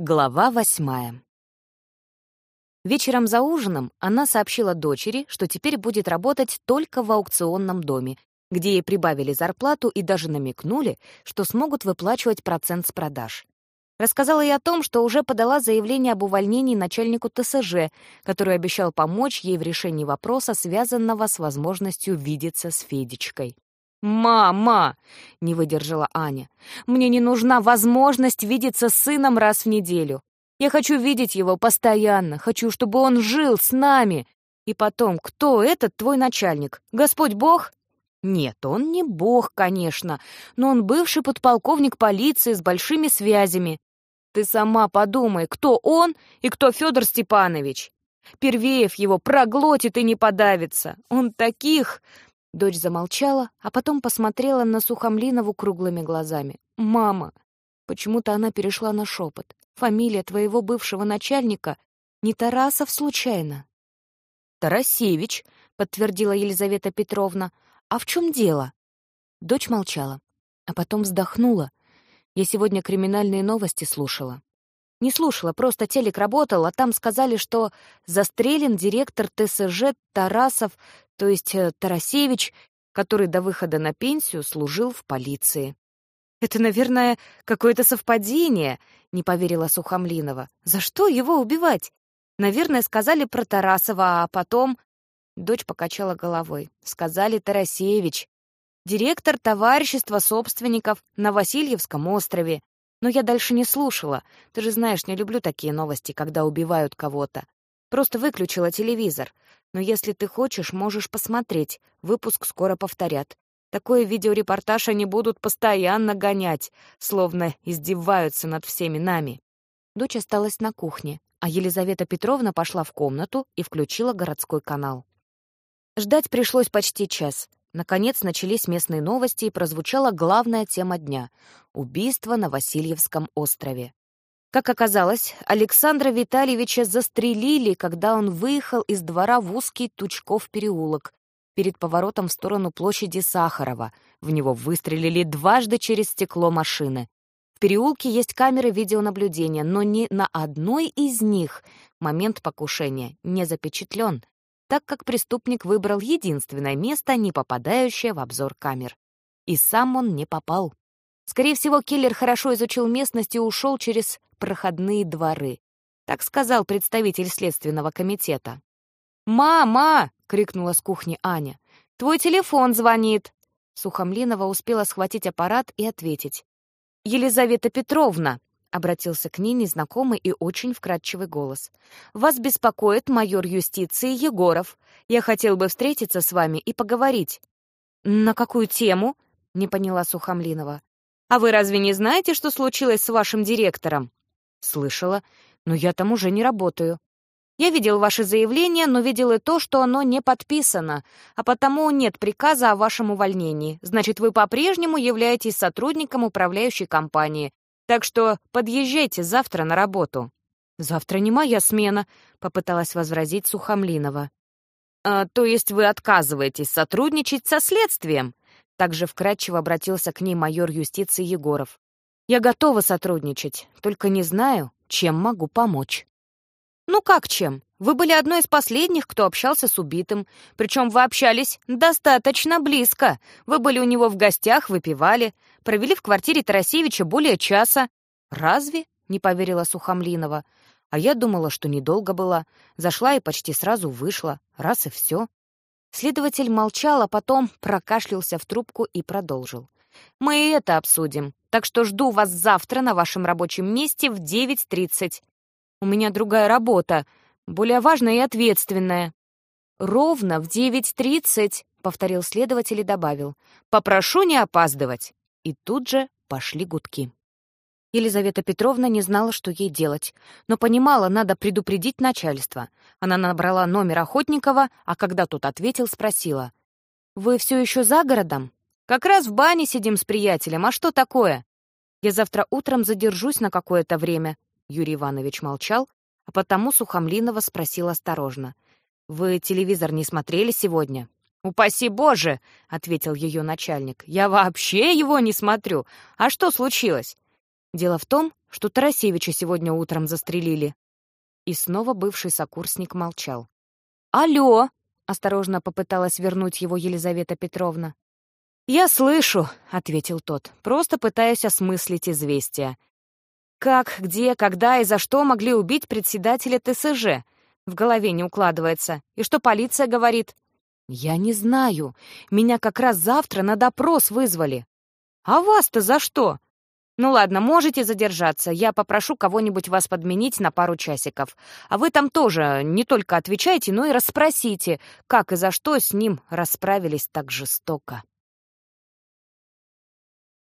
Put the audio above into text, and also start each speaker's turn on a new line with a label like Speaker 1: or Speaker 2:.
Speaker 1: Глава восьмая. Вечером за ужином она сообщила дочери, что теперь будет работать только в аукционном доме, где ей прибавили зарплату и даже намекнули, что смогут выплачивать процент с продаж. Рассказала ей о том, что уже подала заявление об увольнении начальнику ТСЖ, который обещал помочь ей в решении вопроса, связанного с возможностью видеться с Федечкой. «Мама!» — не выдержала Аня. «Мне не нужна возможность видеться с сыном раз в неделю. Я хочу видеть его постоянно, хочу, чтобы он жил с нами. И потом, кто этот твой начальник? Господь Бог?» «Нет, он не Бог, конечно, но он бывший подполковник полиции с большими связями. Ты сама подумай, кто он и кто Федор Степанович. Первеев его проглотит и не подавится. Он таких Дочь замолчала, а потом посмотрела на Сухомлинову круглыми глазами. «Мама!» Почему-то она перешла на шепот. «Фамилия твоего бывшего начальника не Тарасов случайно?» «Тарасевич», — подтвердила Елизавета Петровна. «А в чем дело?» Дочь молчала, а потом вздохнула. Я сегодня криминальные новости слушала. Не слушала, просто телек работал, а там сказали, что застрелен директор ТСЖ Тарасов, то есть э, Тарасевич, который до выхода на пенсию служил в полиции. «Это, наверное, какое-то совпадение», — не поверила Сухомлинова. «За что его убивать? Наверное, сказали про Тарасова, а потом...» Дочь покачала головой. «Сказали Тарасевич. Директор товарищества собственников на Васильевском острове. Но я дальше не слушала. Ты же знаешь, не люблю такие новости, когда убивают кого-то. Просто выключила телевизор. Но если ты хочешь, можешь посмотреть. Выпуск скоро повторят. Такой видеорепортаж они будут постоянно гонять, словно издеваются над всеми нами. Дочь осталась на кухне, а Елизавета Петровна пошла в комнату и включила городской канал. Ждать пришлось почти час. Наконец начались местные новости и прозвучала главная тема дня — убийство на Васильевском острове. Как оказалось, Александра Витальевича застрелили, когда он выехал из двора в узкий Тучков переулок перед поворотом в сторону площади Сахарова. В него выстрелили дважды через стекло машины. В переулке есть камеры видеонаблюдения, но ни на одной из них момент покушения не запечатлен, так как преступник выбрал единственное место, не попадающее в обзор камер. И сам он не попал. Скорее всего, киллер хорошо изучил местность и ушел через проходные дворы. Так сказал представитель Следственного комитета. «Мама!» — крикнула с кухни Аня. «Твой телефон звонит!» Сухомлинова успела схватить аппарат и ответить. «Елизавета Петровна!» — обратился к ней незнакомый и очень вкрадчивый голос. «Вас беспокоит майор юстиции Егоров. Я хотел бы встретиться с вами и поговорить». «На какую тему?» — не поняла Сухомлинова. «А вы разве не знаете, что случилось с вашим директором?» «Слышала, но я там уже не работаю. Я видел ваше заявление, но видел и то, что оно не подписано, а потому нет приказа о вашем увольнении. Значит, вы по-прежнему являетесь сотрудником управляющей компании, так что подъезжайте завтра на работу». «Завтра не моя смена», — попыталась возразить Сухомлинова. «А, «То есть вы отказываетесь сотрудничать со следствием?» Также вкратчиво обратился к ней майор юстиции Егоров. «Я готова сотрудничать, только не знаю, чем могу помочь». «Ну как чем? Вы были одной из последних, кто общался с убитым. Причем вы общались достаточно близко. Вы были у него в гостях, выпивали. Провели в квартире Тарасевича более часа. «Разве?» — не поверила Сухомлинова. А я думала, что недолго была. Зашла и почти сразу вышла. Раз и все. Следователь молчал, а потом прокашлялся в трубку и продолжил. «Мы и это обсудим, так что жду вас завтра на вашем рабочем месте в 9.30. У меня другая работа, более важная и ответственная». «Ровно в 9.30», — повторил следователь и добавил. «Попрошу не опаздывать». И тут же пошли гудки. Елизавета Петровна не знала, что ей делать, но понимала, надо предупредить начальство. Она набрала номер Охотникова, а когда тот ответил, спросила. «Вы все еще за городом?» «Как раз в бане сидим с приятелем, а что такое?» «Я завтра утром задержусь на какое-то время», — Юрий Иванович молчал, а потому Сухомлинова спросил осторожно. «Вы телевизор не смотрели сегодня?» «Упаси Боже!» — ответил ее начальник. «Я вообще его не смотрю. А что случилось?» Дело в том, что Тарасевича сегодня утром застрелили». И снова бывший сокурсник молчал. «Алло!» — осторожно попыталась вернуть его Елизавета Петровна. «Я слышу», — ответил тот, просто пытаясь осмыслить известия. «Как, где, когда и за что могли убить председателя ТСЖ? В голове не укладывается. И что полиция говорит?» «Я не знаю. Меня как раз завтра на допрос вызвали». «А вас-то за что?» «Ну ладно, можете задержаться. Я попрошу кого-нибудь вас подменить на пару часиков. А вы там тоже не только отвечайте, но и расспросите, как и за что с ним расправились так жестоко».